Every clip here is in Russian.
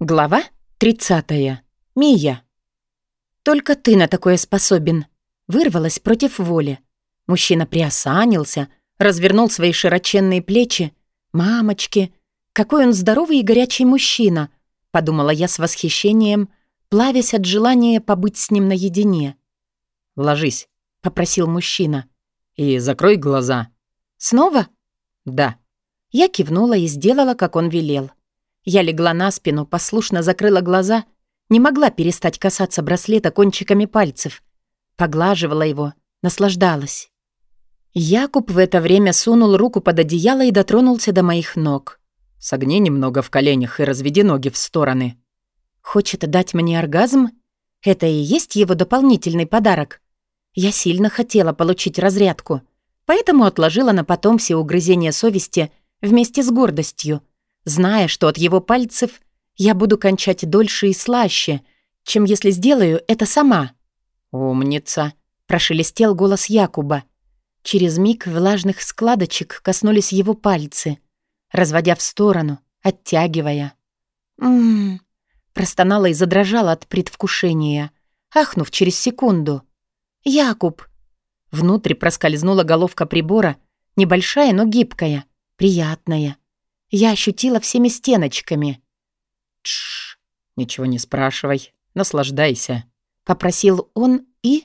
Глава 30. Мия. «Только ты на такое способен», — вырвалась против воли. Мужчина приосанился, развернул свои широченные плечи. «Мамочки, какой он здоровый и горячий мужчина», — подумала я с восхищением, плавясь от желания побыть с ним наедине. «Ложись», — попросил мужчина. «И закрой глаза». «Снова?» «Да». Я кивнула и сделала, как он велел. Я легла на спину, послушно закрыла глаза, не могла перестать касаться браслета кончиками пальцев. Поглаживала его, наслаждалась. Якуб в это время сунул руку под одеяло и дотронулся до моих ног. «Согни немного в коленях и разведи ноги в стороны». «Хочет дать мне оргазм? Это и есть его дополнительный подарок?» Я сильно хотела получить разрядку, поэтому отложила на потом все угрызения совести вместе с гордостью зная, что от его пальцев я буду кончать дольше и слаще, чем если сделаю это сама. «Умница!» — прошелестел голос Якуба. Через миг влажных складочек коснулись его пальцы, разводя в сторону, оттягивая. «М-м-м!» простонала и задрожала от предвкушения, ахнув через секунду. «Якуб!» Внутрь проскользнула головка прибора, небольшая, но гибкая, приятная. Я ощутила всеми стеночками. Тш, ничего не спрашивай, наслаждайся, попросил он и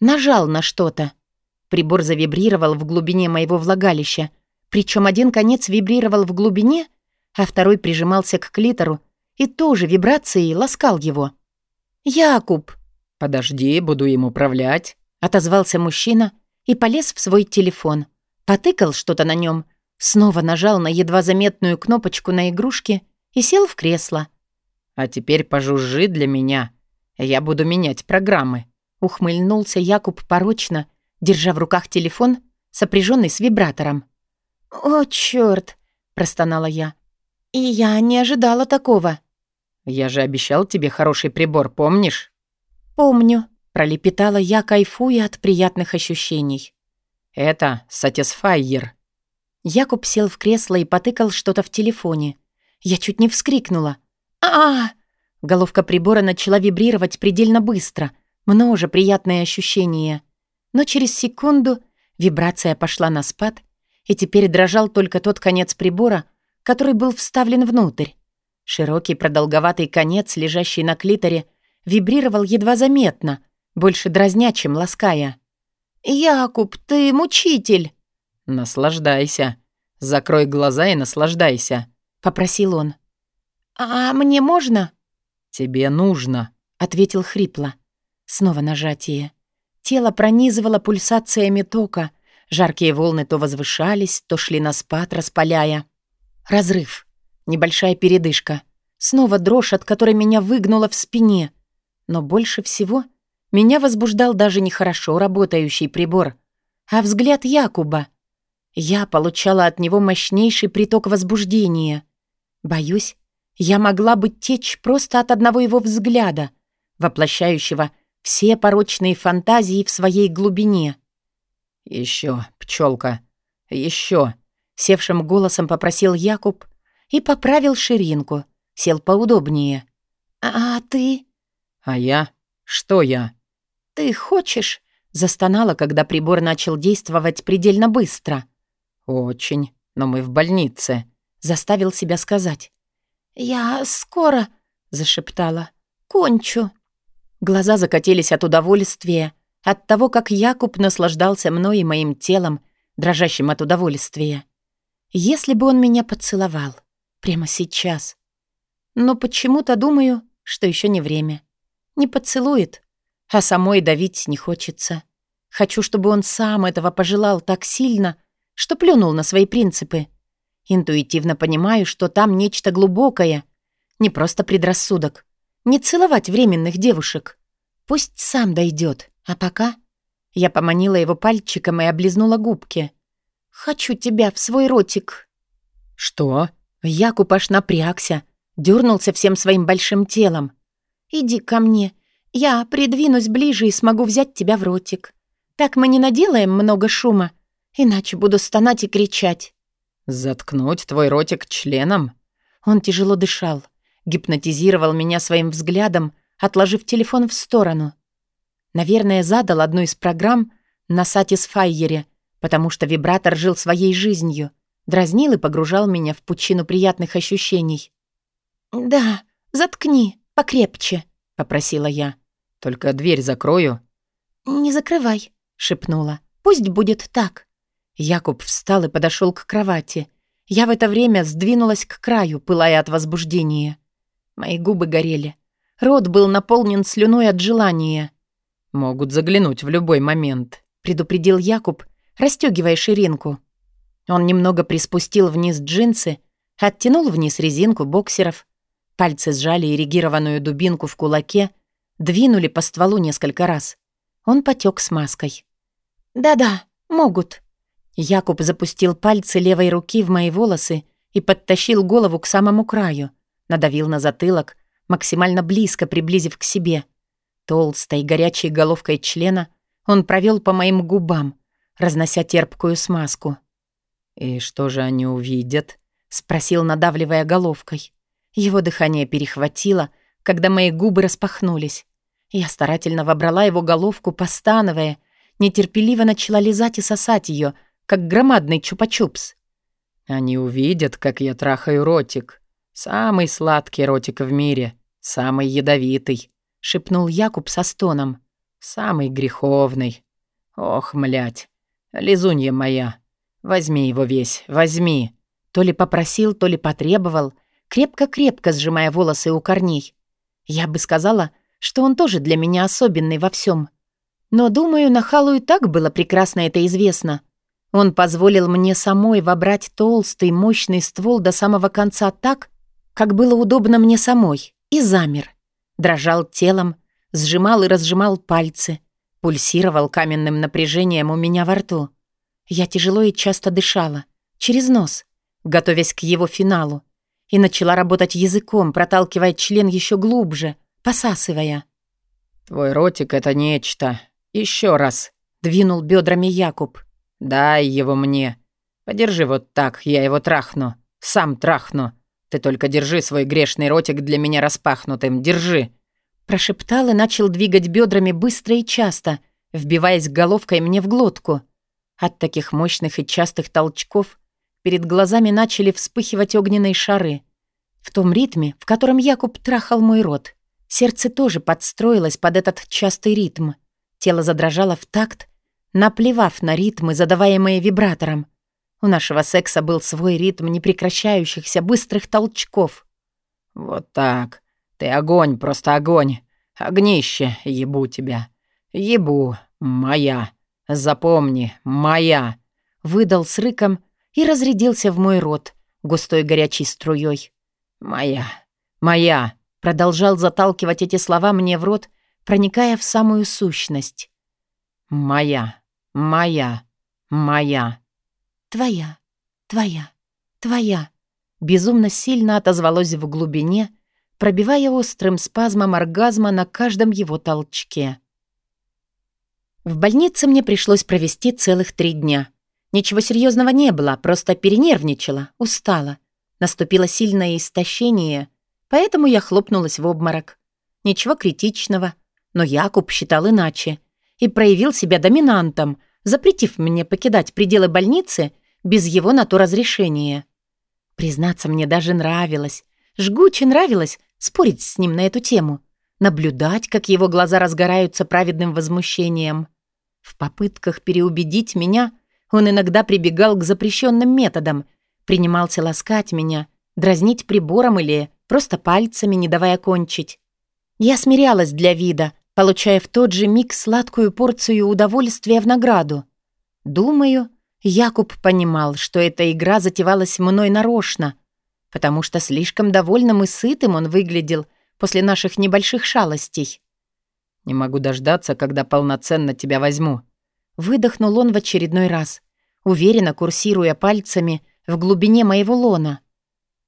нажал на что-то. Прибор завибрировал в глубине моего влагалища, причем один конец вибрировал в глубине, а второй прижимался к клитору и тоже вибрацией ласкал его. «Якуб!» «Подожди, буду им управлять», — отозвался мужчина и полез в свой телефон. Потыкал что-то на нем, Снова нажал на едва заметную кнопочку на игрушке и сел в кресло. «А теперь пожужжи для меня. Я буду менять программы», — ухмыльнулся Якуб порочно, держа в руках телефон, сопряженный с вибратором. «О, чёрт!» — простонала я. «И я не ожидала такого». «Я же обещал тебе хороший прибор, помнишь?» «Помню», — пролепетала я, кайфуя от приятных ощущений. «Это Satisfyer», Якуб сел в кресло и потыкал что-то в телефоне. Я чуть не вскрикнула. а а! Головка прибора начала вибрировать предельно быстро. Множе приятные ощущения. Но через секунду вибрация пошла на спад, и теперь дрожал только тот конец прибора, который был вставлен внутрь. Широкий продолговатый конец, лежащий на клиторе, вибрировал едва заметно, больше дразня, чем лаская. «Якуб, ты мучитель!» «Наслаждайся. Закрой глаза и наслаждайся», — попросил он. «А мне можно?» «Тебе нужно», — ответил хрипло. Снова нажатие. Тело пронизывало пульсациями тока. Жаркие волны то возвышались, то шли на спад, распаляя. Разрыв. Небольшая передышка. Снова дрожь, от которой меня выгнуло в спине. Но больше всего меня возбуждал даже не хорошо работающий прибор, а взгляд Якуба — я получала от него мощнейший приток возбуждения. Боюсь, я могла бы течь просто от одного его взгляда, воплощающего все порочные фантазии в своей глубине. «Еще, пчелка, еще!» — севшим голосом попросил Якуб и поправил ширинку, сел поудобнее. «А ты?» «А я? Что я?» «Ты хочешь?» — застонала, когда прибор начал действовать предельно быстро. «Очень, но мы в больнице», — заставил себя сказать. «Я скоро», — зашептала, — «кончу». Глаза закатились от удовольствия, от того, как Якуб наслаждался мной и моим телом, дрожащим от удовольствия. Если бы он меня поцеловал, прямо сейчас. Но почему-то думаю, что еще не время. Не поцелует, а самой давить не хочется. Хочу, чтобы он сам этого пожелал так сильно, что плюнул на свои принципы. Интуитивно понимаю, что там нечто глубокое, не просто предрассудок. Не целовать временных девушек. Пусть сам дойдет, а пока... Я поманила его пальчиком и облизнула губки. «Хочу тебя в свой ротик». «Что?» Якуб аж напрягся, дернулся всем своим большим телом. «Иди ко мне. Я придвинусь ближе и смогу взять тебя в ротик. Так мы не наделаем много шума, Иначе буду стонать и кричать». «Заткнуть твой ротик членом?» Он тяжело дышал. гипнотизировал меня своим взглядом, отложив телефон в сторону. Наверное, задал одну из программ на Satisfyer, потому что вибратор жил своей жизнью, дразнил и погружал меня в пучину приятных ощущений. «Да, заткни, покрепче», — попросила я. «Только дверь закрою». «Не закрывай», — шепнула. «Пусть будет так». Якуб встал и подошел к кровати. Я в это время сдвинулась к краю, пылая от возбуждения. Мои губы горели. Рот был наполнен слюной от желания. «Могут заглянуть в любой момент», — предупредил Якуб, расстегивая ширинку. Он немного приспустил вниз джинсы, оттянул вниз резинку боксеров. Пальцы сжали эрегированную дубинку в кулаке, двинули по стволу несколько раз. Он потек с маской. «Да-да, могут», Якуб запустил пальцы левой руки в мои волосы и подтащил голову к самому краю, надавил на затылок, максимально близко приблизив к себе. Толстой, горячей головкой члена он провел по моим губам, разнося терпкую смазку. «И что же они увидят?» — спросил, надавливая головкой. Его дыхание перехватило, когда мои губы распахнулись. Я старательно вобрала его головку, постановая, нетерпеливо начала лизать и сосать ее, как громадный чупа-чупс. Они увидят, как я трахаю ротик. Самый сладкий ротик в мире, самый ядовитый, шепнул Якуб со стоном. Самый греховный. Ох, млять. Лизунья моя. Возьми его весь, возьми. То ли попросил, то ли потребовал, крепко-крепко сжимая волосы у корней. Я бы сказала, что он тоже для меня особенный во всем. Но, думаю, Нахалу и так было прекрасно это известно. Он позволил мне самой вобрать толстый, мощный ствол до самого конца так, как было удобно мне самой, и замер. Дрожал телом, сжимал и разжимал пальцы, пульсировал каменным напряжением у меня во рту. Я тяжело и часто дышала, через нос, готовясь к его финалу, и начала работать языком, проталкивая член еще глубже, посасывая. «Твой ротик — это нечто. Еще раз», — двинул бедрами Якуб. «Дай его мне. Подержи вот так, я его трахну. Сам трахну. Ты только держи свой грешный ротик для меня распахнутым. Держи!» Прошептал и начал двигать бедрами быстро и часто, вбиваясь головкой мне в глотку. От таких мощных и частых толчков перед глазами начали вспыхивать огненные шары. В том ритме, в котором Якуб трахал мой рот, сердце тоже подстроилось под этот частый ритм. Тело задрожало в такт, наплевав на ритмы, задаваемые вибратором. У нашего секса был свой ритм непрекращающихся быстрых толчков. «Вот так. Ты огонь, просто огонь. Огнище, ебу тебя. Ебу, моя. Запомни, моя». Выдал с рыком и разрядился в мой рот густой горячей струей. «Моя, моя», продолжал заталкивать эти слова мне в рот, проникая в самую сущность. «Моя». Моя. Моя. Твоя. Твоя. Твоя. Безумно сильно отозвалось в глубине, пробивая острым спазмом оргазма на каждом его толчке. В больнице мне пришлось провести целых три дня. Ничего серьезного не было, просто перенервничала, устала. Наступило сильное истощение, поэтому я хлопнулась в обморок. Ничего критичного, но Якуб считал иначе — и проявил себя доминантом, запретив мне покидать пределы больницы без его на то разрешения. Признаться, мне даже нравилось, жгуче нравилось спорить с ним на эту тему, наблюдать, как его глаза разгораются праведным возмущением. В попытках переубедить меня он иногда прибегал к запрещенным методам, принимался ласкать меня, дразнить прибором или просто пальцами, не давая кончить. Я смирялась для вида, получая в тот же миг сладкую порцию удовольствия в награду. Думаю, Якуб понимал, что эта игра затевалась мной нарочно, потому что слишком довольным и сытым он выглядел после наших небольших шалостей. «Не могу дождаться, когда полноценно тебя возьму», — выдохнул он в очередной раз, уверенно курсируя пальцами в глубине моего лона.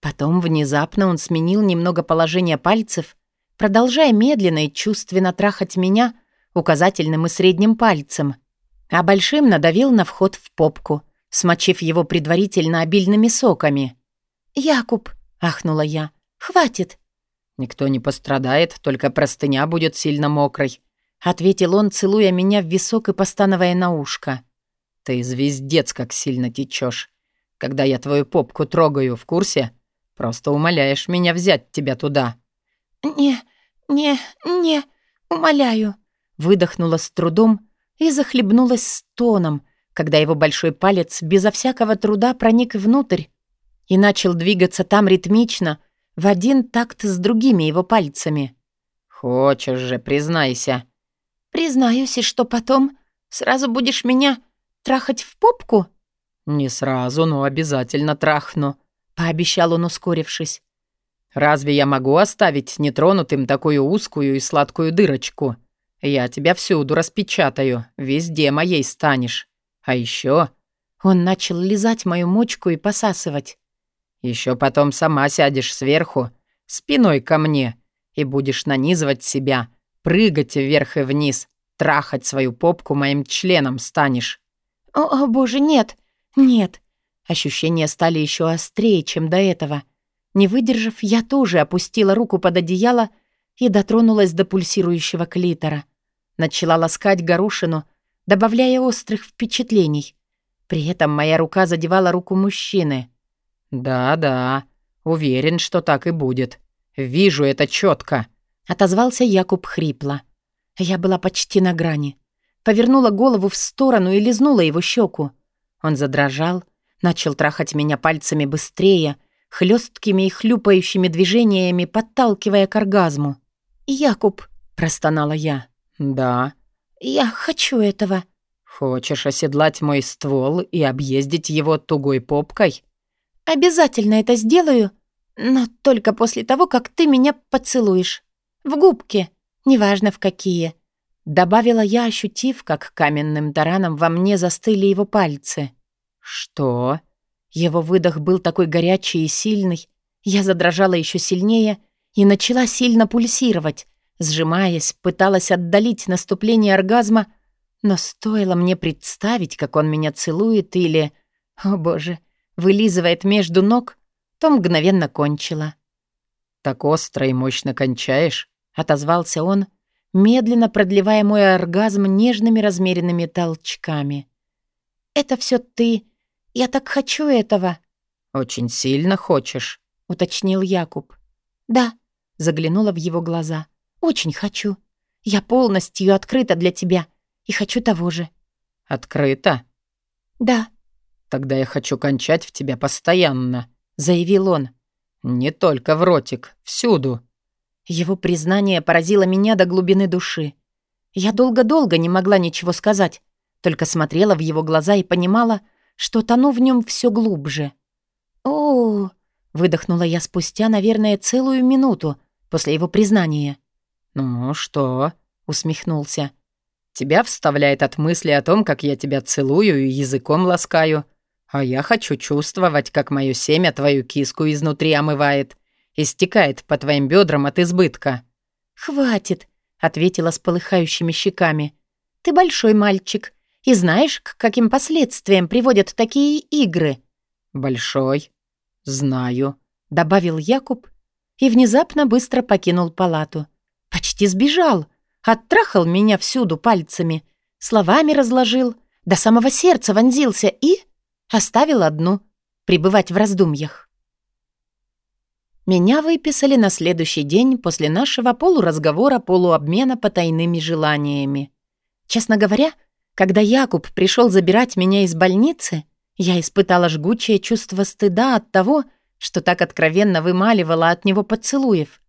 Потом внезапно он сменил немного положение пальцев продолжая медленно и чувственно трахать меня указательным и средним пальцем, а большим надавил на вход в попку, смочив его предварительно обильными соками. «Якуб!» — ахнула я. «Хватит! Никто не пострадает, только простыня будет сильно мокрой», — ответил он, целуя меня в висок и постановая на ушко. «Ты звездец, как сильно течешь. Когда я твою попку трогаю, в курсе? Просто умоляешь меня взять тебя туда». «Не, не, не, умоляю», — выдохнула с трудом и захлебнулась стоном, когда его большой палец безо всякого труда проник внутрь и начал двигаться там ритмично, в один такт с другими его пальцами. «Хочешь же, признайся». «Признаюсь, и что потом? Сразу будешь меня трахать в попку?» «Не сразу, но обязательно трахну», — пообещал он, ускорившись. «Разве я могу оставить нетронутым такую узкую и сладкую дырочку? Я тебя всюду распечатаю, везде моей станешь. А еще Он начал лизать мою мочку и посасывать. Еще потом сама сядешь сверху, спиной ко мне, и будешь нанизывать себя, прыгать вверх и вниз, трахать свою попку моим членом станешь». «О, о боже, нет, нет». Ощущения стали еще острее, чем до этого. Не выдержав, я тоже опустила руку под одеяло и дотронулась до пульсирующего клитора. Начала ласкать горошину, добавляя острых впечатлений. При этом моя рука задевала руку мужчины. «Да-да, уверен, что так и будет. Вижу это четко», — отозвался Якуб хрипло. Я была почти на грани. Повернула голову в сторону и лизнула его щеку. Он задрожал, начал трахать меня пальцами быстрее, хлесткими и хлюпающими движениями, подталкивая к оргазму. «Якуб», — простонала я. «Да». «Я хочу этого». «Хочешь оседлать мой ствол и объездить его тугой попкой?» «Обязательно это сделаю, но только после того, как ты меня поцелуешь. В губки, неважно в какие». Добавила я, ощутив, как каменным тараном во мне застыли его пальцы. «Что?» Его выдох был такой горячий и сильный. Я задрожала еще сильнее и начала сильно пульсировать. Сжимаясь, пыталась отдалить наступление оргазма, но стоило мне представить, как он меня целует или... О боже, вылизывает между ног, то мгновенно кончила. «Так остро и мощно кончаешь?» — отозвался он, медленно продлевая мой оргазм нежными размеренными толчками. «Это все ты. Я так хочу этого». «Очень сильно хочешь?» — уточнил Якуб. «Да», — заглянула в его глаза. «Очень хочу. Я полностью открыта для тебя и хочу того же». «Открыта?» «Да», «Тогда я хочу кончать в тебя постоянно», — заявил он. «Не только в ротик, всюду». Его признание поразило меня до глубины души. Я долго-долго не могла ничего сказать, только смотрела в его глаза и понимала, что тону в нем все глубже. «О!» — выдохнула я спустя, наверное, целую минуту после его признания. «Ну что?» — усмехнулся. «Тебя вставляет от мысли о том, как я тебя целую и языком ласкаю. А я хочу чувствовать, как мое семя твою киску изнутри омывает и стекает по твоим бедрам от избытка». «Хватит», — ответила с полыхающими щеками. «Ты большой мальчик и знаешь, к каким последствиям приводят такие игры». «Большой? Знаю», — добавил Якуб и внезапно быстро покинул палату. Почти сбежал, оттрахал меня всюду пальцами, словами разложил, до самого сердца вонзился и... Оставил одну — пребывать в раздумьях. Меня выписали на следующий день после нашего полуразговора-полуобмена потайными желаниями. Честно говоря, когда Якуб пришел забирать меня из больницы, я испытала жгучее чувство стыда от того, что так откровенно вымаливала от него поцелуев.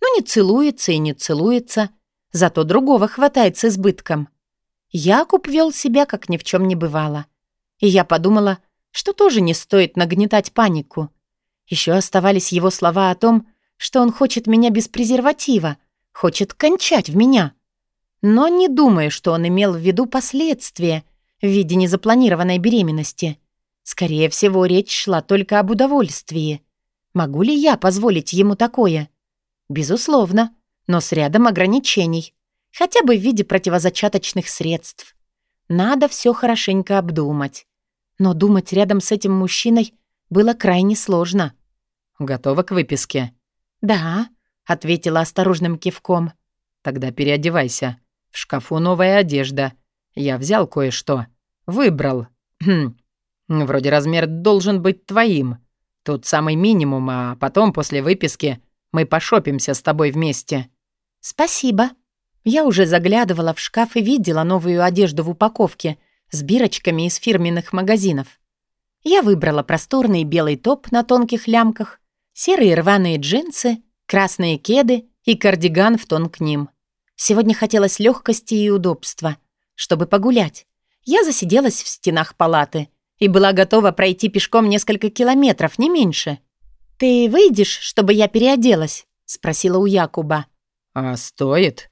Ну, не целуется и не целуется, зато другого хватает с избытком. Якуб вел себя, как ни в чем не бывало. И я подумала, что тоже не стоит нагнетать панику. Еще оставались его слова о том, что он хочет меня без презерватива, хочет кончать в меня. Но не думаю, что он имел в виду последствия в виде незапланированной беременности. Скорее всего, речь шла только об удовольствии. Могу ли я позволить ему такое? Безусловно, но с рядом ограничений, хотя бы в виде противозачаточных средств. Надо все хорошенько обдумать. Но думать рядом с этим мужчиной было крайне сложно. «Готова к выписке?» «Да», — ответила осторожным кивком. Тогда переодевайся. В шкафу новая одежда. Я взял кое-что. Выбрал. Хм. Вроде размер должен быть твоим. Тут самый минимум, а потом, после выписки, мы пошопимся с тобой вместе». «Спасибо». Я уже заглядывала в шкаф и видела новую одежду в упаковке с бирочками из фирменных магазинов. Я выбрала просторный белый топ на тонких лямках, серые рваные джинсы, красные кеды и кардиган в тон к ним. Сегодня хотелось легкости и удобства, чтобы погулять. Я засиделась в стенах палаты и была готова пройти пешком несколько километров, не меньше. «Ты выйдешь, чтобы я переоделась?» — спросила у Якуба. «А стоит?»